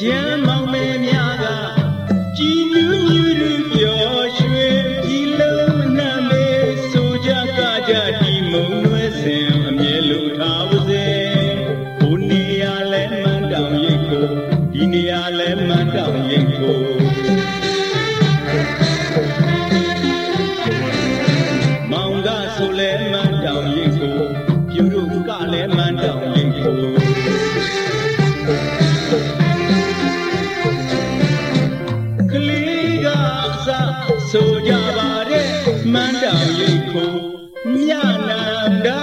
ကြံမောင်မဲများကကြ န်းတောင်ရိတ်ကိုမြနန္ဒာ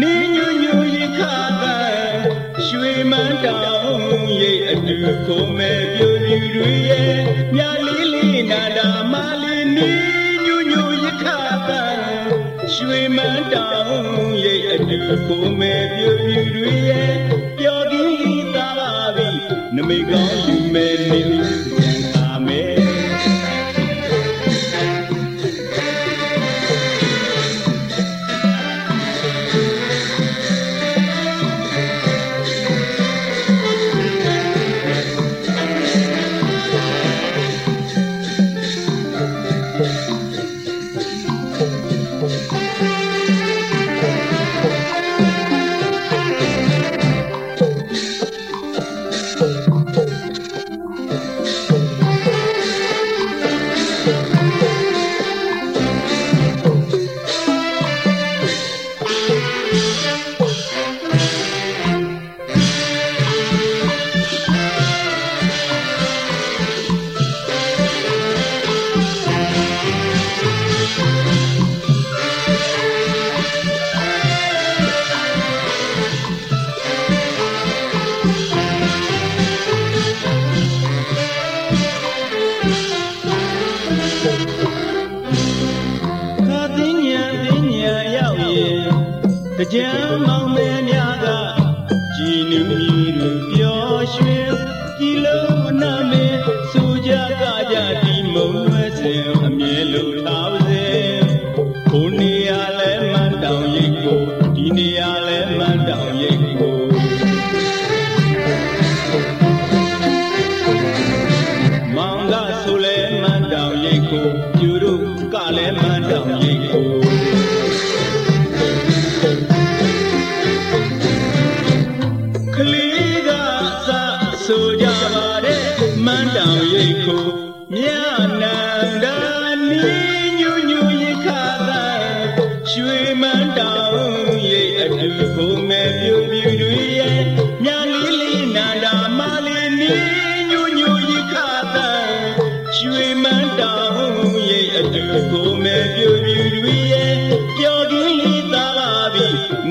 နေညွညွရခတာရွှေမန်းတောင်ရိတ်အတူကိုမဲ့ပြူပြူတွေရဲ့မြလေးလေးနာတာမလေးနေညွညွရခတာရွှေမန်းတောင်ရိတ်အတူကိုမဲ့ပြူပြူတွေရဲ့ပျော်ကြီးသာပါပြီနမိတ်ကောင်းယူမဲ့ ကြံမောင်မဲများကကြည်နူးမြည်လူပျော်ရွှင်ကြည်လုံးနာမေစူကြကကြဒီမုံဝဲစင်အမြဲလိုထားပါစေကိုနေရလဲမန်းတောင်ရိတ်ကိုဒီနေရလဲမန်းတောင်ရိတ်ကိုမောင်ကဆိုလဲမန်းတောင်ရိတ်ကိုကျူတို့ကလည်းမန်း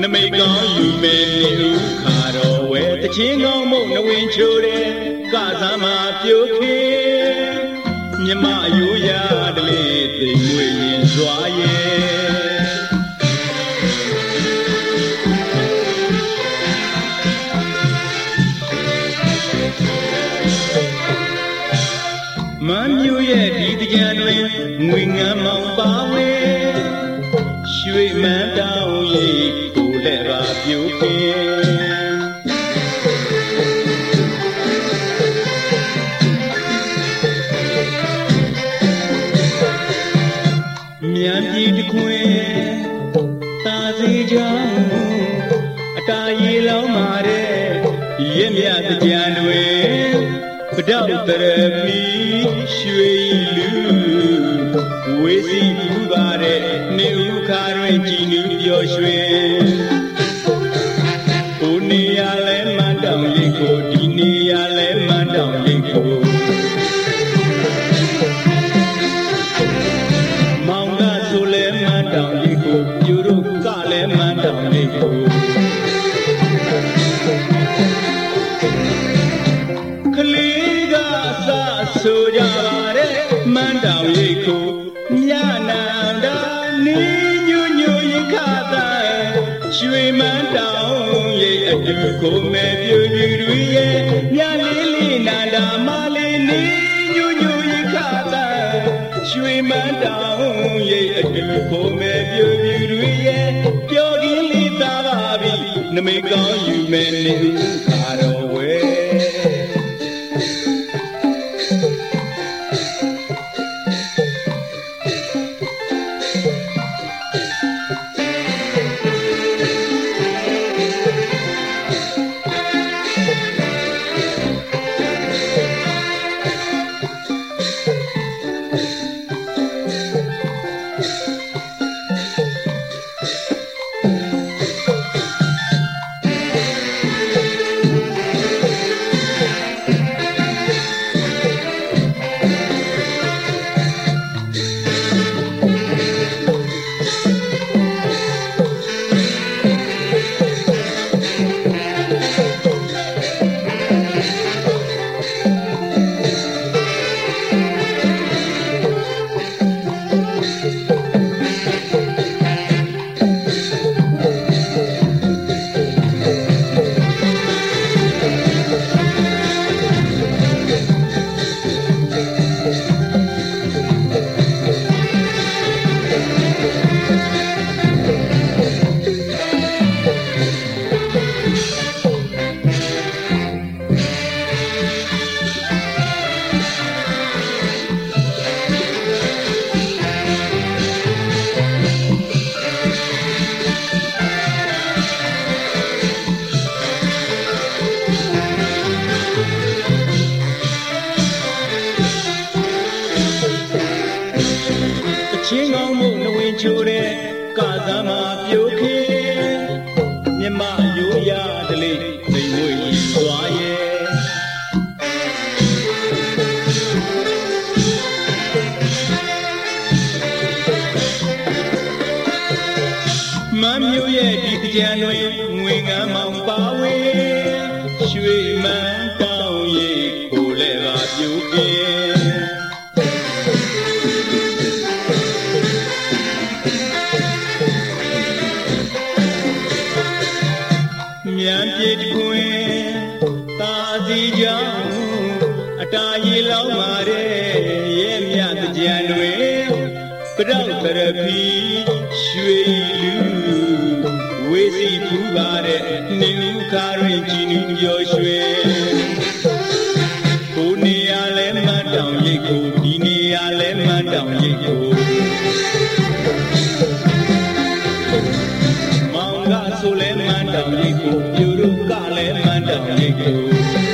နမိတ်ကောင်းယူမယ်နေဥခါတော်ဝဲတချင်းကောင်းမုံနဝင်ချိုတယ်ကစားမှာပြိုခေမြမအယူရတလေသိမ်မွေရင်စွာရဲ့မမ်းမြူရဲ့ဒီတကြံတွင်ငွေငမ်းမောင်ပါဝဲရွှေမန်းတောင်းရိပ်လက်ပါပြိုပင် မြန်ပြည်တခွင်တာစီကြောင့်အတာရီလောင်းမာတဲ့ရင့်မြတကြံတွေပဒေါတရမီရွှေလူဝေစီပူပါတဲ့နေဥခါတွင်ကြည်နူးပျော်ရွှင် တောင်ရိပ်ကိုမောင်ကဆိုလဲမန်းတောင်ရိပ်ကိုပြူတို့ကလည်းမန်းတောင်ရိပ်ကိုကလေးကစဆိုကြပါတဲ့မန်းတောင်ရိပ်ကိုမြနန္ဒာနီညွညွရင်ခတာရွှေမန်းတောင်ရိပ်အတူကိုမဲ့ပြူပြူတွေရဲ့ ရွှေမန်းတောင်ရိပ်အတူကိုမဲ့ပြူပြူတွေရဲ့ပျော်ကင်းလေးသာပါပြီနမိတ်ကောင်းယူမဲ့နေ ချိုတဲ့ကာသမပြုတ်ခေမြမရိုးရတလေးသိမ်ဝေးသွားရဲ့မမျိုးရဲ့ဒီကြံတွင်ငွေငမ်းမောင်ပါဝေရွှေမန်း ရောက်တရဖီရွှေလူဝေစီဖူးပါတဲ့နှင်းခါရင်ကြည်နူးပြောရွှေကိုနေရလဲမတ်တောင်ရိတ်ကိုဒီနေရလဲမတ်တောင်ရိတ်ကိုမောင်ကဆိုလဲမတ်တောင်ရိတ်ကိုပြူတို့ကလည်းမတ်တောင်ရိတ်ကိုက